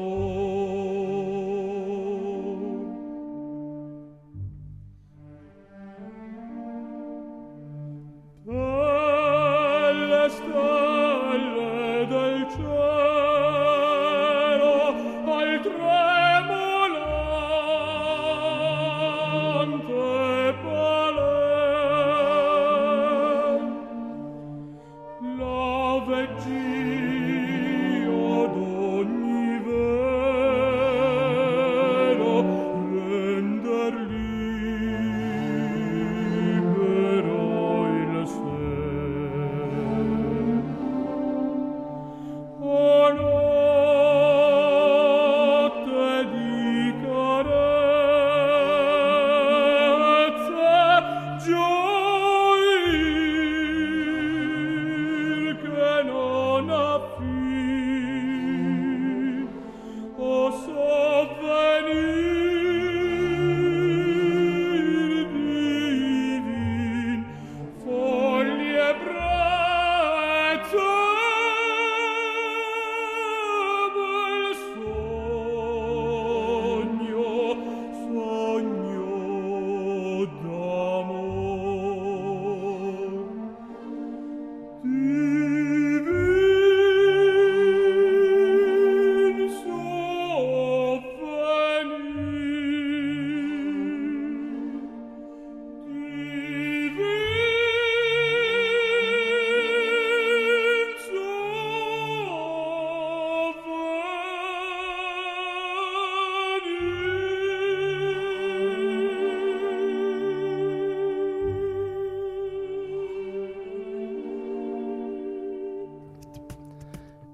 Lord.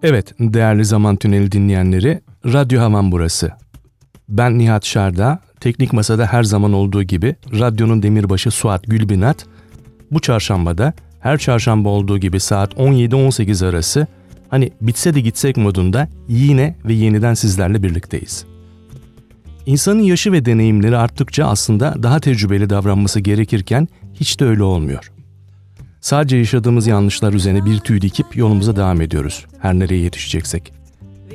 Evet, değerli Zaman Tüneli dinleyenleri, Radyo Havan burası. Ben Nihat Şarda, Teknik Masa'da her zaman olduğu gibi radyonun demirbaşı Suat Gülbinat, bu çarşambada her çarşamba olduğu gibi saat 17-18 arası hani bitse de gitsek modunda yine ve yeniden sizlerle birlikteyiz. İnsanın yaşı ve deneyimleri arttıkça aslında daha tecrübeli davranması gerekirken hiç de öyle olmuyor. Sadece yaşadığımız yanlışlar üzerine bir tüy dikip yolumuza devam ediyoruz. Her nereye yetişeceksek.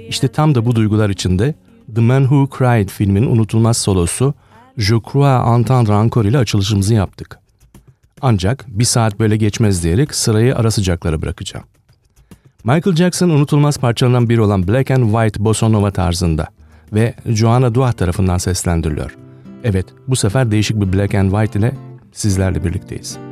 İşte tam da bu duygular içinde The Man Who Cried filmin unutulmaz solosu Je crois entendre encore ile açılışımızı yaptık. Ancak bir saat böyle geçmez diyerek sırayı ara sıcaklara bırakacağım. Michael Jackson unutulmaz parçalarından biri olan Black and White Bossa Nova tarzında ve Joanna Duah tarafından seslendiriliyor. Evet, bu sefer değişik bir Black and White ile sizlerle birlikteyiz.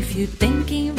If you're thinking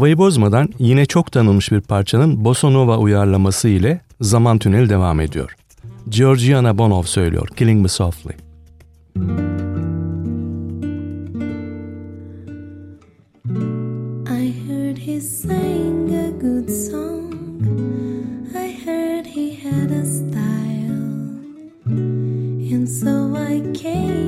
Havayı bozmadan yine çok tanınmış bir parçanın bossa nova uyarlaması ile Zaman Tüneli devam ediyor. Georgiana Bonov söylüyor Killing Me Softly. I heard he sang a good song I heard he had a style And so I came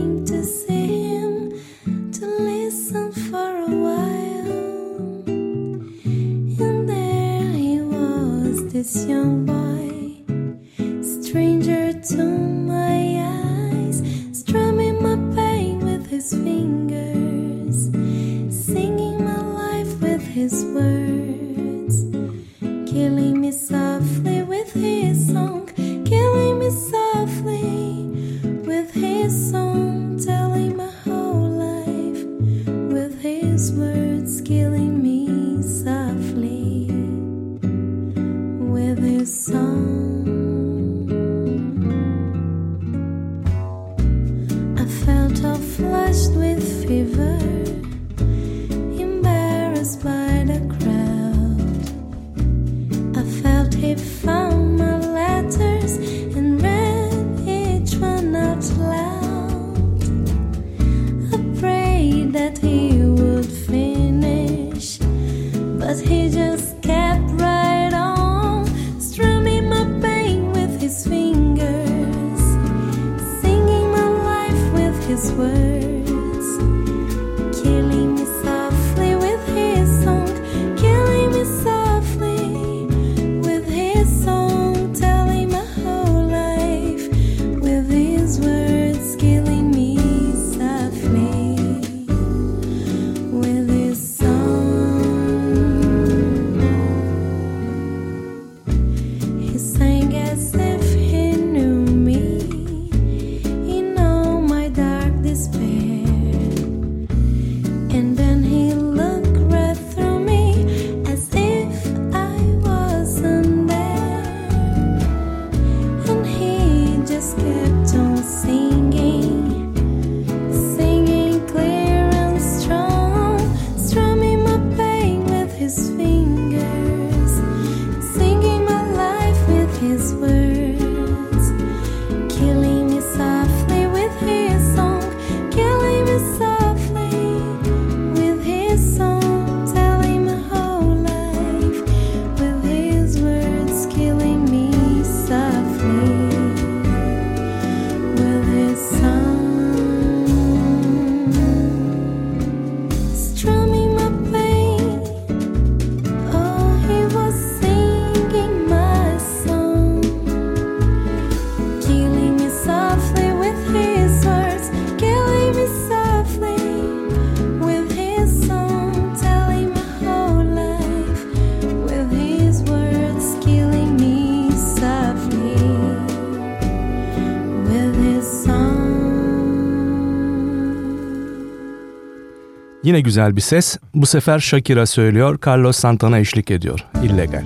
Yine güzel bir ses. Bu sefer Shakira söylüyor, Carlos Santana eşlik ediyor. Illegal.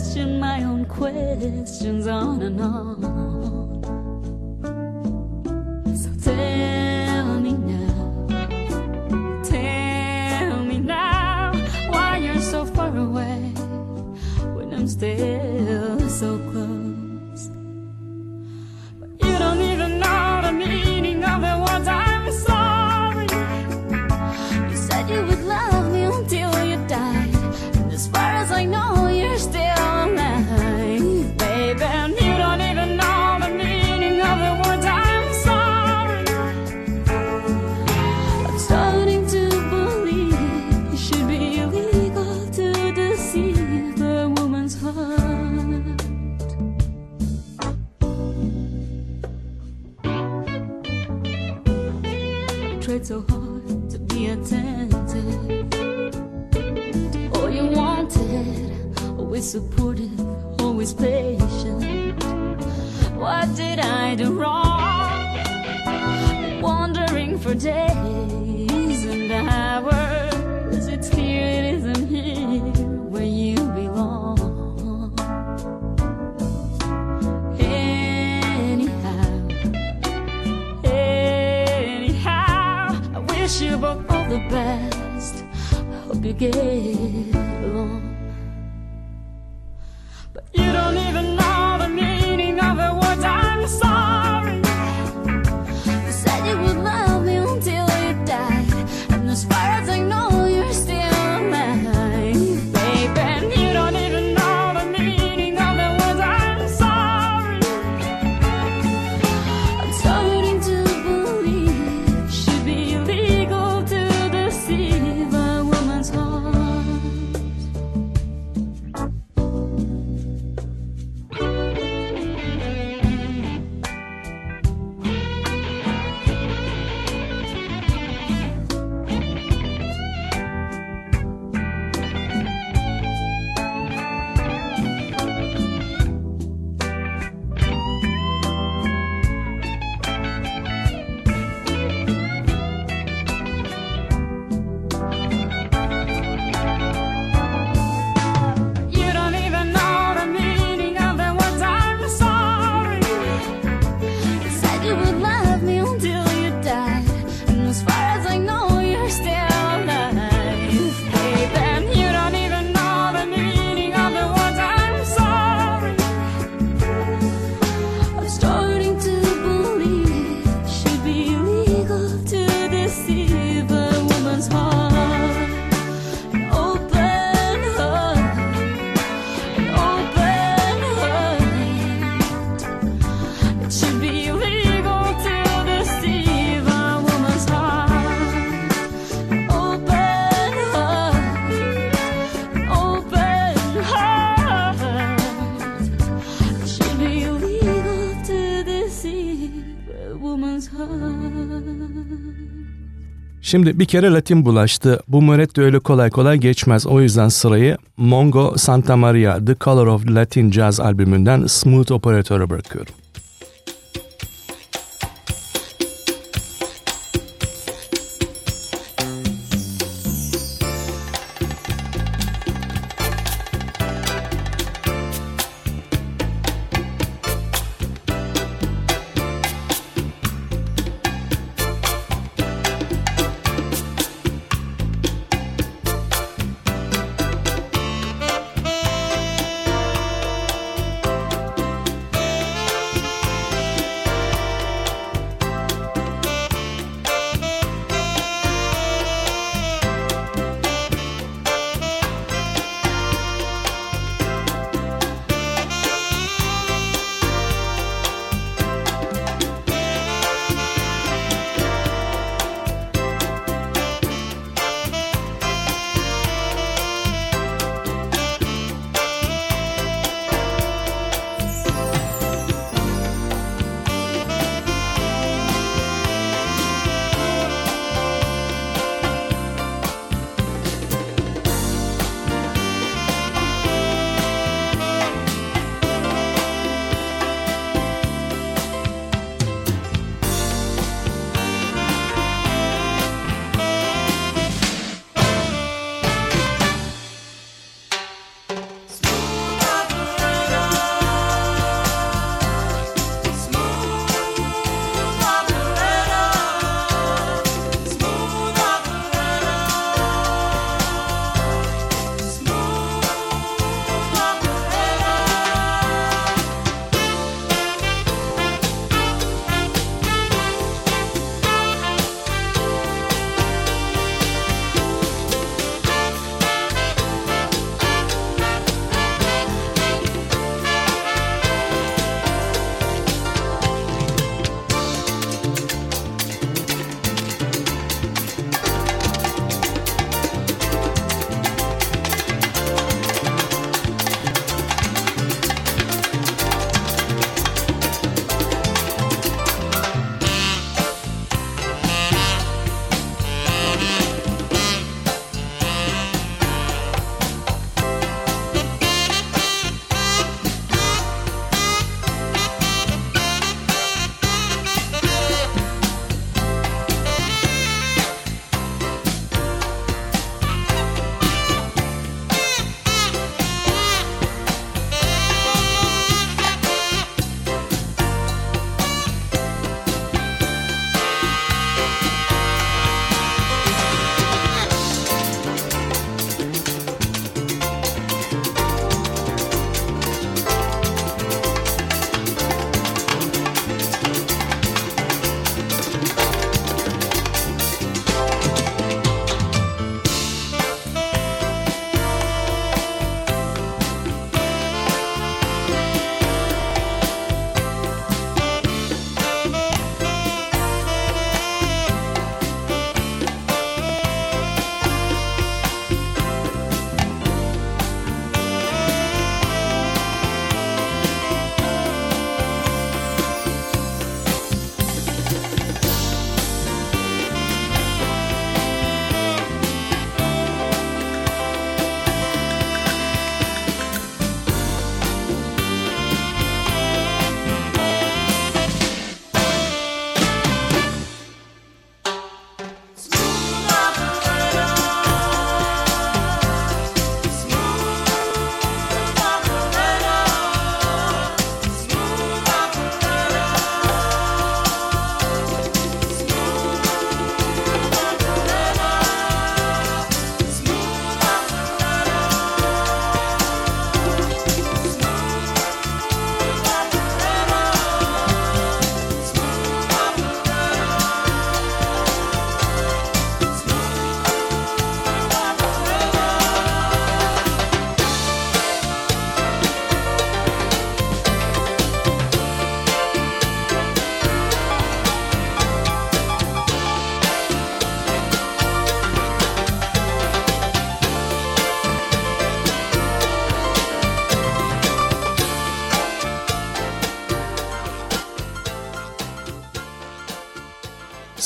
question my own questions on and on. So tell. supportive, always patient. What did I do wrong? Wandering for days and hours, it's clear it isn't here where you belong. Anyhow, anyhow, I wish you both all the best. Hope you get. Şimdi bir kere Latin bulaştı. Bu Moretti öyle kolay kolay geçmez. O yüzden sırayı Mongo Santa Maria The Color of Latin Jazz albümünden Smooth Operator'a bırakıyorum.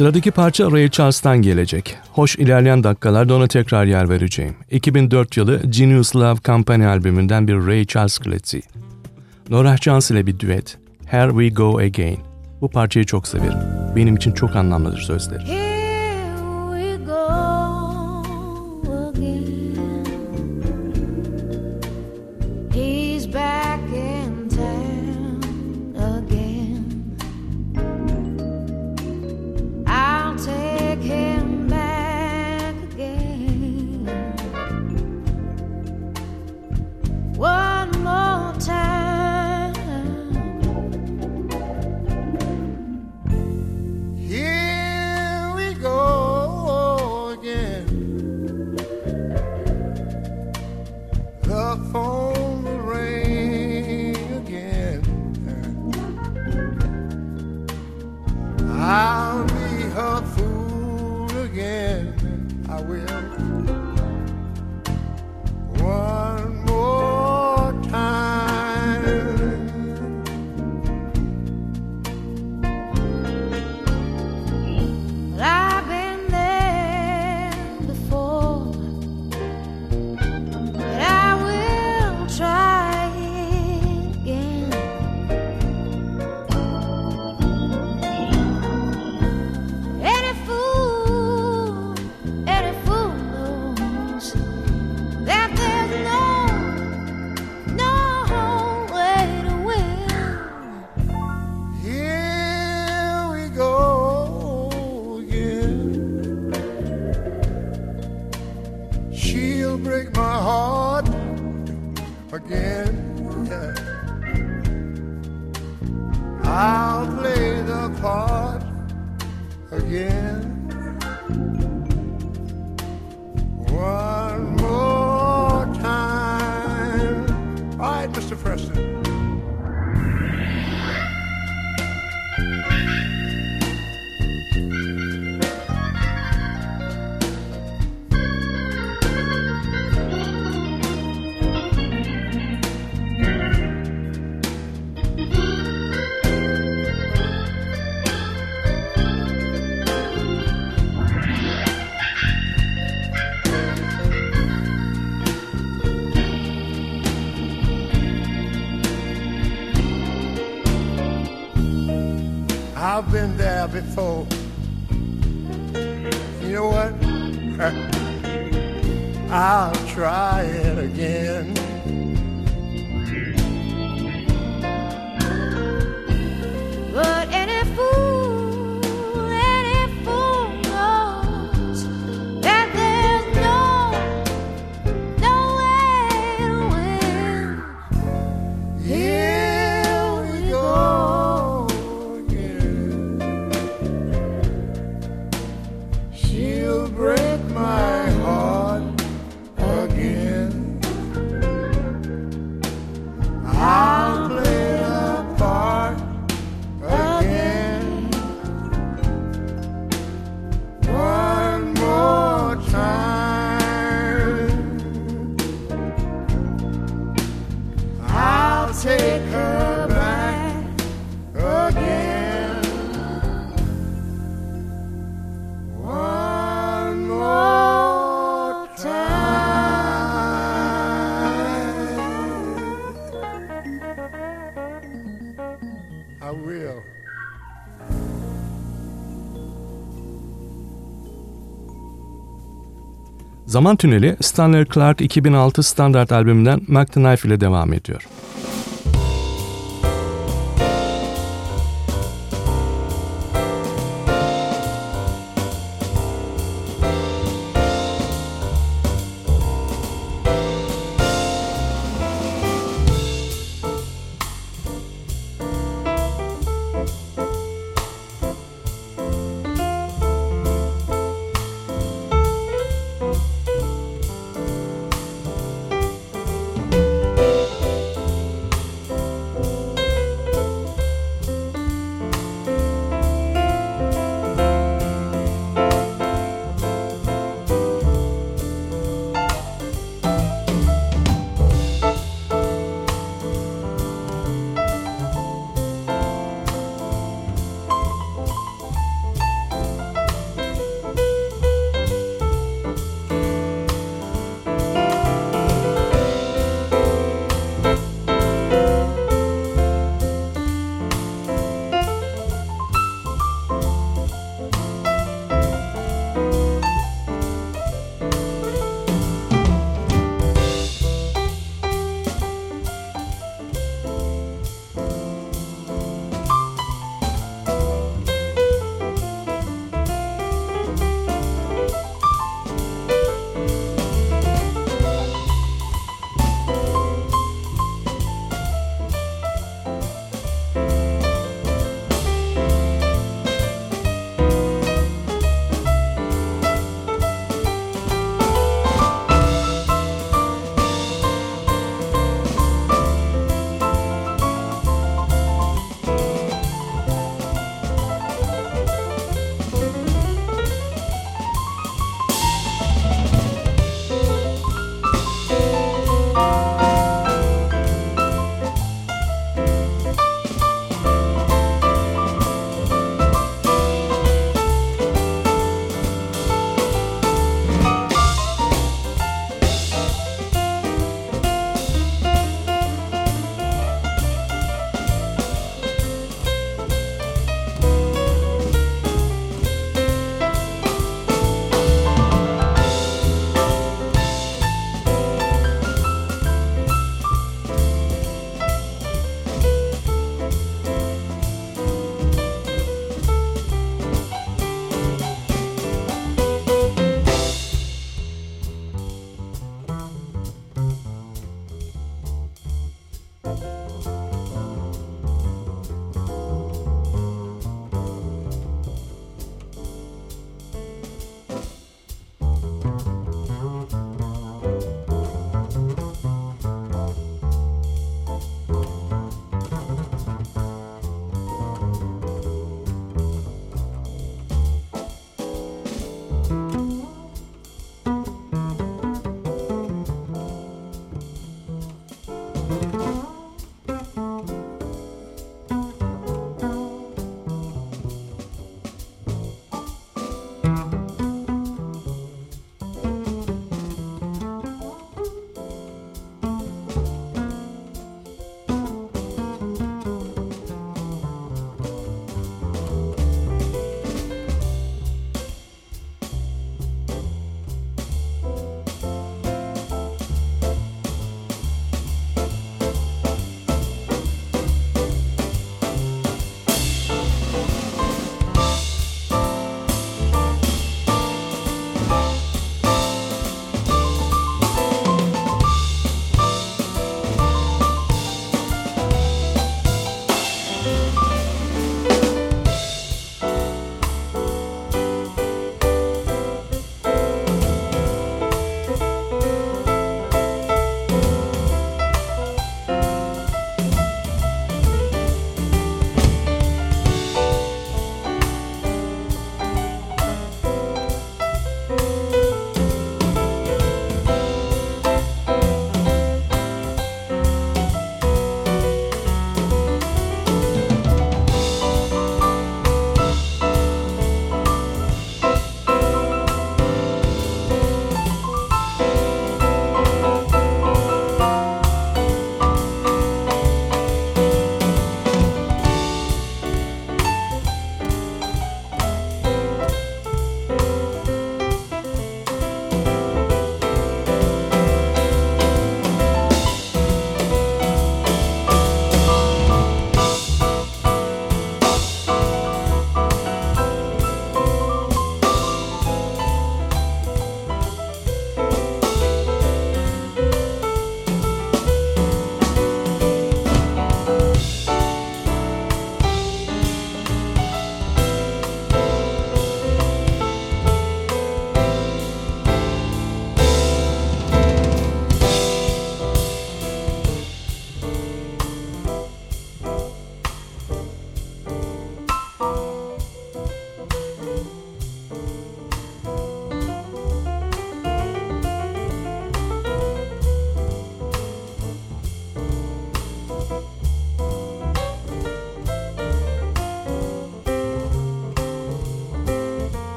Sıradaki parça Ray Charles'tan gelecek. Hoş ilerleyen dakikalarda ona tekrar yer vereceğim. 2004 yılı Genius Love Company albümünden bir Ray Charles klasiği. Norah Jones ile bir düet. Here We Go Again. Bu parçayı çok severim. Benim için çok anlamlıdır sözleri. Zaman Tüneli Stanley Clark 2006 standart albümünden Mac the Knife ile devam ediyor.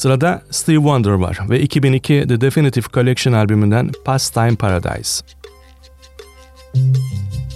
Sırada Steve Wonder var ve 2002 The Definitive Collection albümünden Pastime Paradise. Been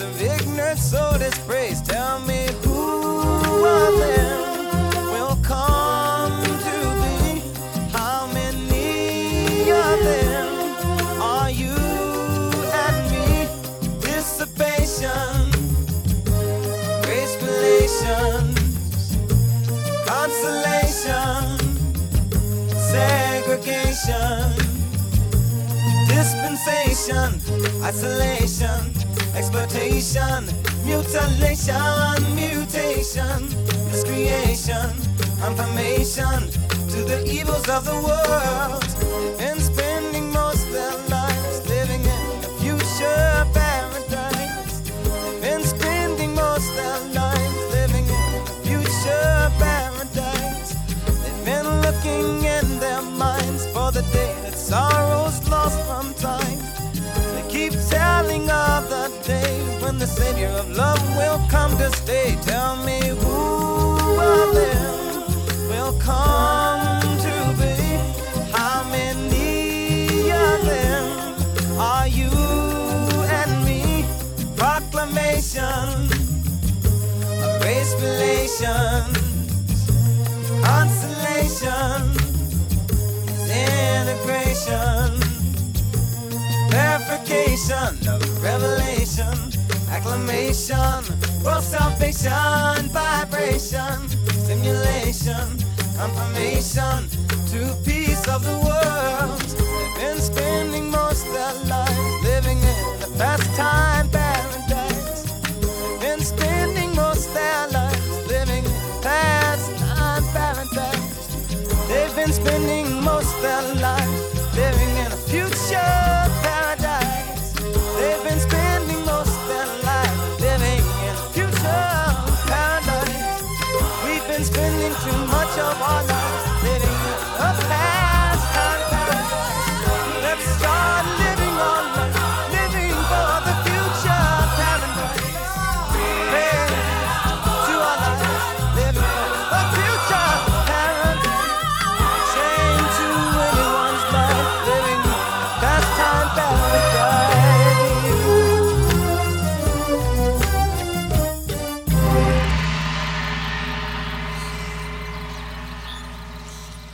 of ignorance so disgraced. Tell me who of them? Will come to be? How many of them? Are you and me? Dissipation, grace relations, consolation, segregation. Dispensation, isolation, exploitation, mutilation, mutation, miscreation, confirmation to the evils of the world, and spending most their lives living in a future paradise, and spending most their lives living in a future paradise. They've been looking in their minds for the day that sorrow's lost when the Savior of love will come to stay. Tell me who of them will come to be? How many of them are you and me? Proclamation of race relations, consolation, integration verification of revelation, acclamation, world salvation, vibration, stimulation, confirmation to peace of the world. They've been spending most their lives living in a pastime paradise. They've been spending most their lives living in pastime paradise. They've been spending most their lives living spending too much of our lives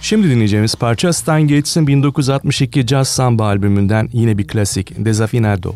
Şimdi dinleyeceğimiz parça Stan Getz'in 1962 Jazz Samba albümünden yine bir klasik Desafinado.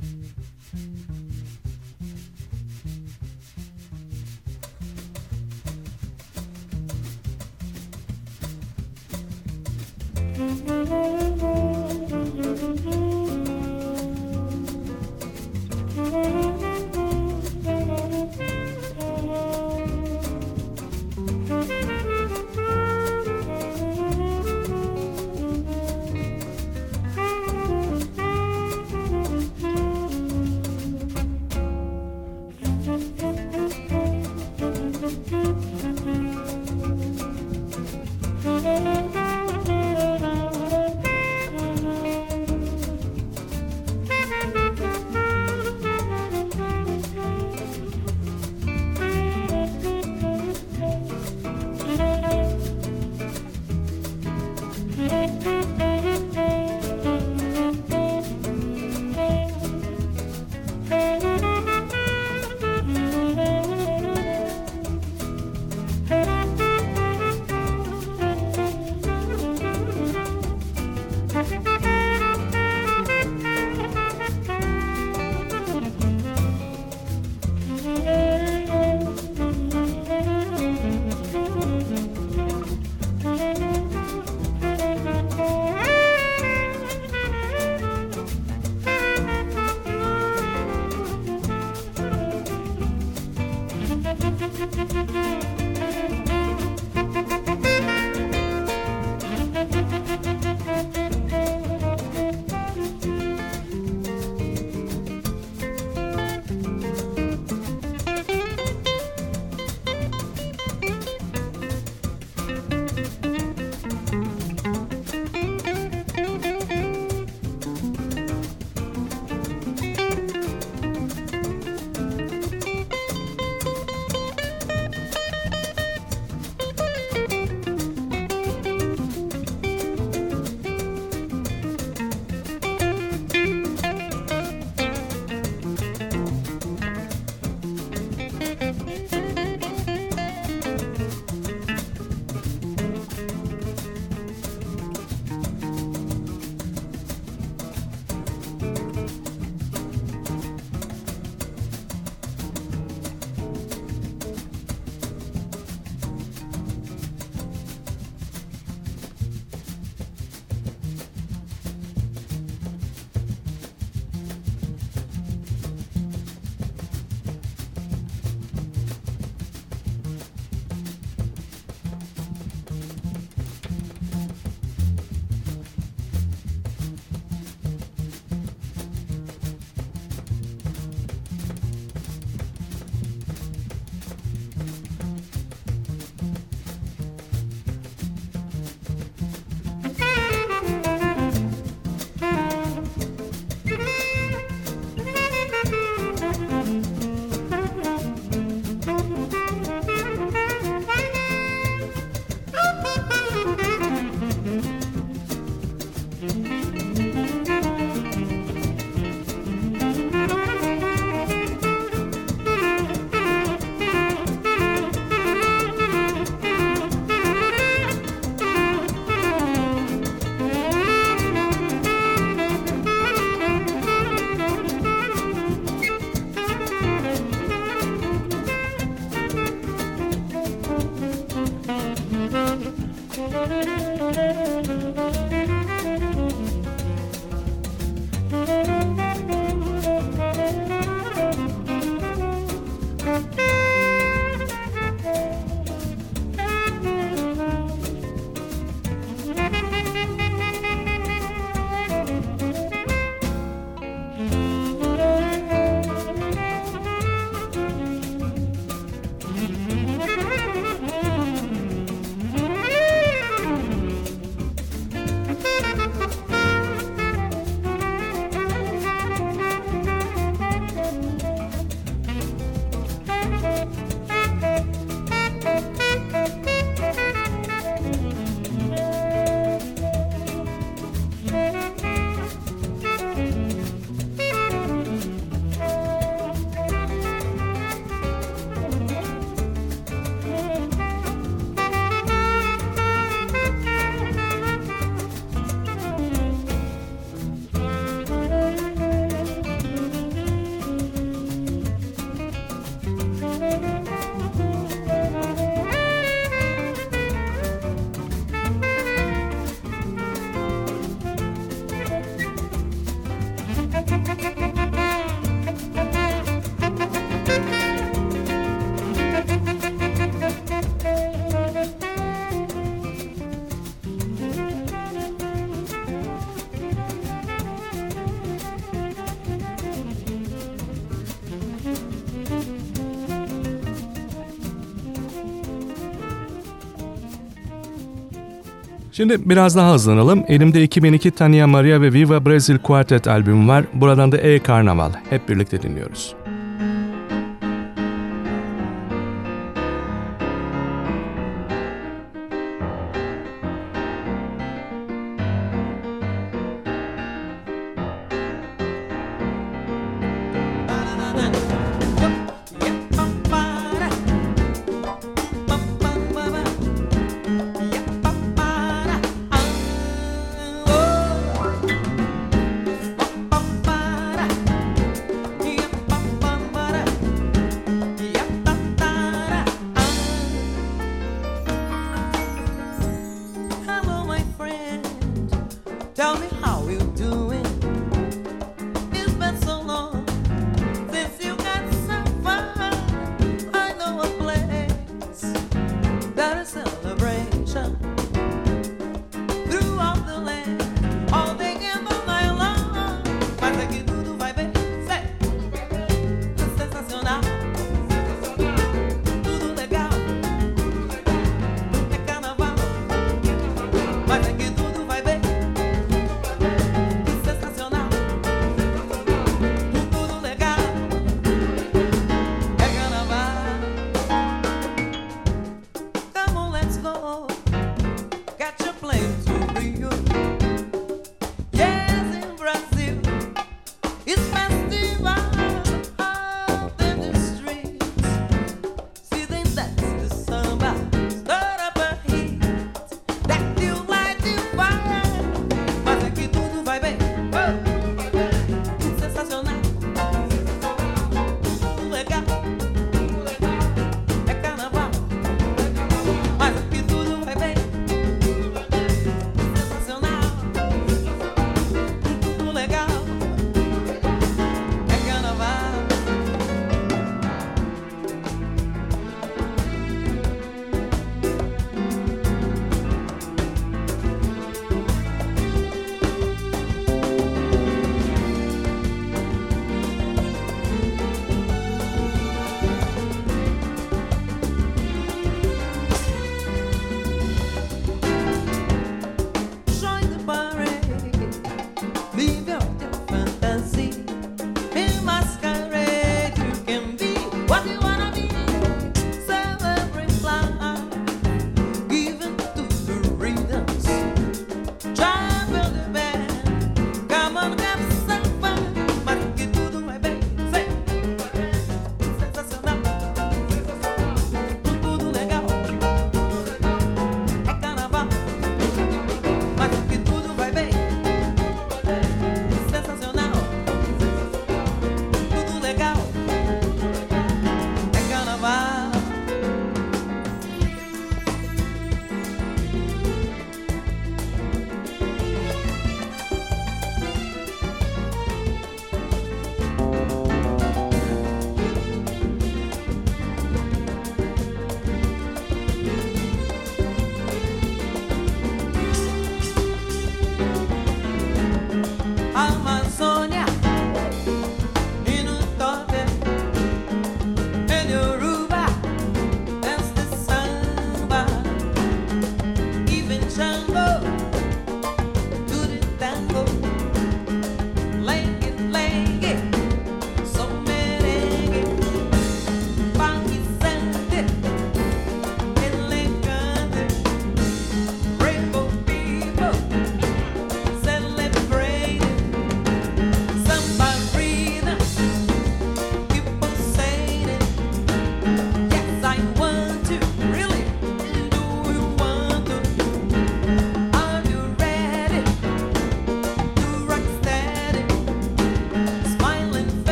Şimdi biraz daha hızlanalım. Elimde 2002 Tania Maria ve Viva Brazil Quartet albümü var. Buradan da E Karnaval. Hep birlikte dinliyoruz.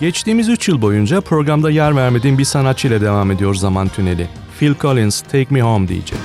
Geçtiğimiz 3 yıl boyunca programda yer vermediğim bir sanatçıyla devam ediyor zaman tüneli. Phil Collins, Take Me Home diyecek.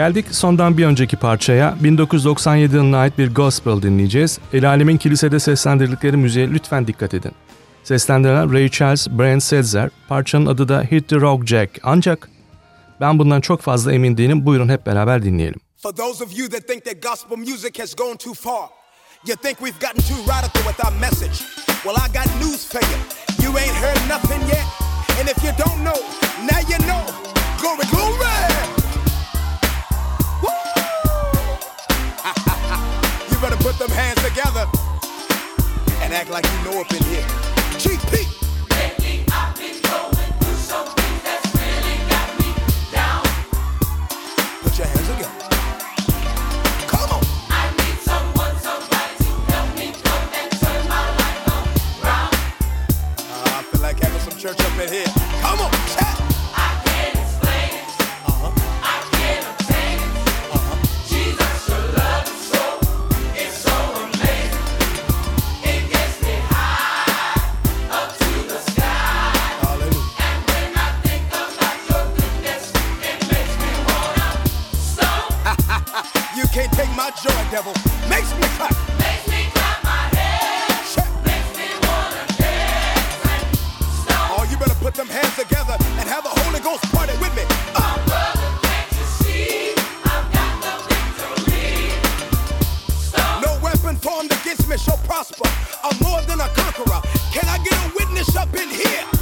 Geldik sondan bir önceki parçaya. 1997 yılına ait bir gospel dinleyeceğiz. El Alemin kilisede seslendirdikleri müziğe lütfen dikkat edin. Seslendiren Ray Charles, Brian Setzer, parçanın adı da Hit the Rock Jack. Ancak ben bundan çok fazla emin değilim. Buyurun hep beraber dinleyelim. For those of you that think that gospel music has gone too far, you think we've gotten too radical with our message. Well, I got news for you. You ain't heard nothing yet. And if you don't know, now you know. Glory, glory! put them hands together and act like you know up in here. Cheap Pete. I've been going through some things that's really got me down. Put your hands together. Church up in here. devil makes me clap. Oh, you better put them hands together and have Holy Ghost party with me. Brother, can't you see? I've got the victory. No weapon formed against me shall prosper. I'm more than a conqueror. Can I get a witness up in here?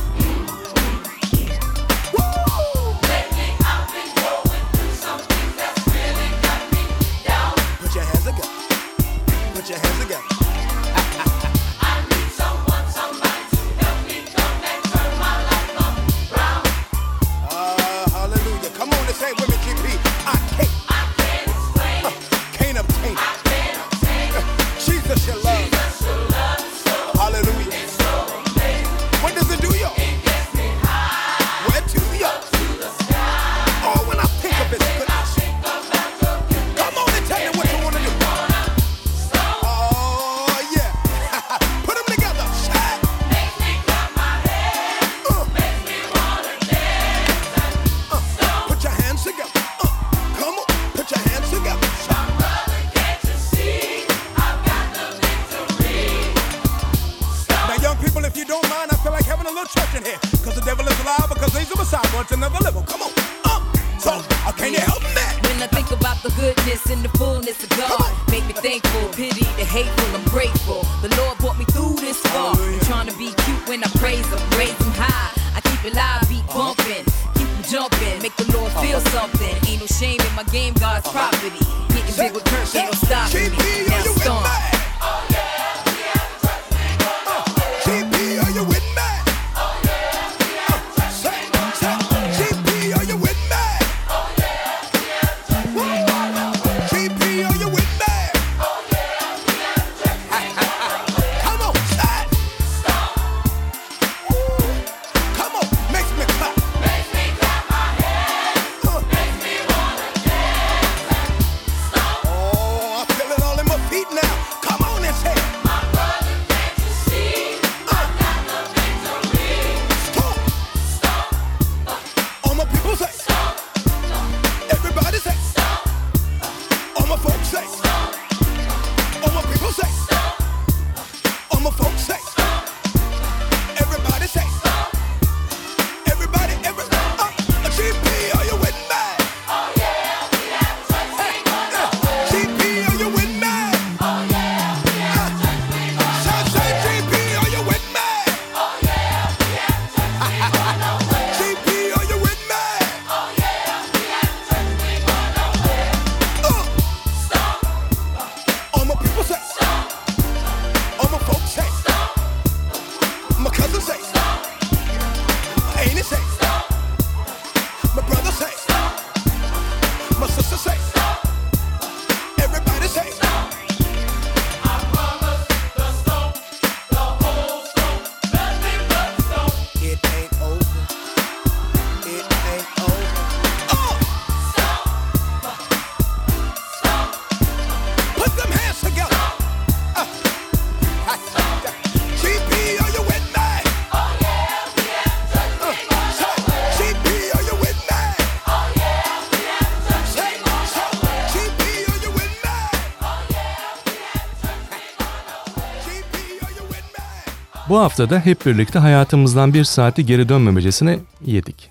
Bu haftada hep birlikte hayatımızdan bir saati geri dönmemecesine yedik.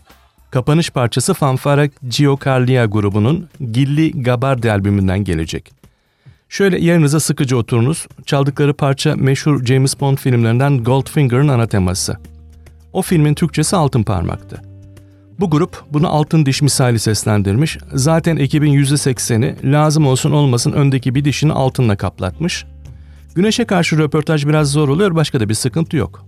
Kapanış parçası fanfara Giocarlia grubunun Gilli Gabardi albümünden gelecek. Şöyle yerinize sıkıcı oturunuz. Çaldıkları parça meşhur James Bond filmlerinden Goldfinger'ın ana teması. O filmin Türkçesi Altın Parmak'tı. Bu grup bunu altın diş misali seslendirmiş. Zaten ekibin %80'i lazım olsun olmasın öndeki bir dişini altınla kaplatmış. Güneşe karşı röportaj biraz zor oluyor, başka da bir sıkıntı yok.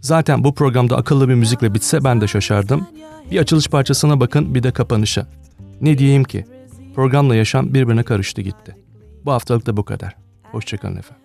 Zaten bu programda akıllı bir müzikle bitse ben de şaşardım. Bir açılış parçasına bakın, bir de kapanışa. Ne diyeyim ki? Programla yaşam birbirine karıştı gitti. Bu haftalık da bu kadar. Hoşçakalın efendim.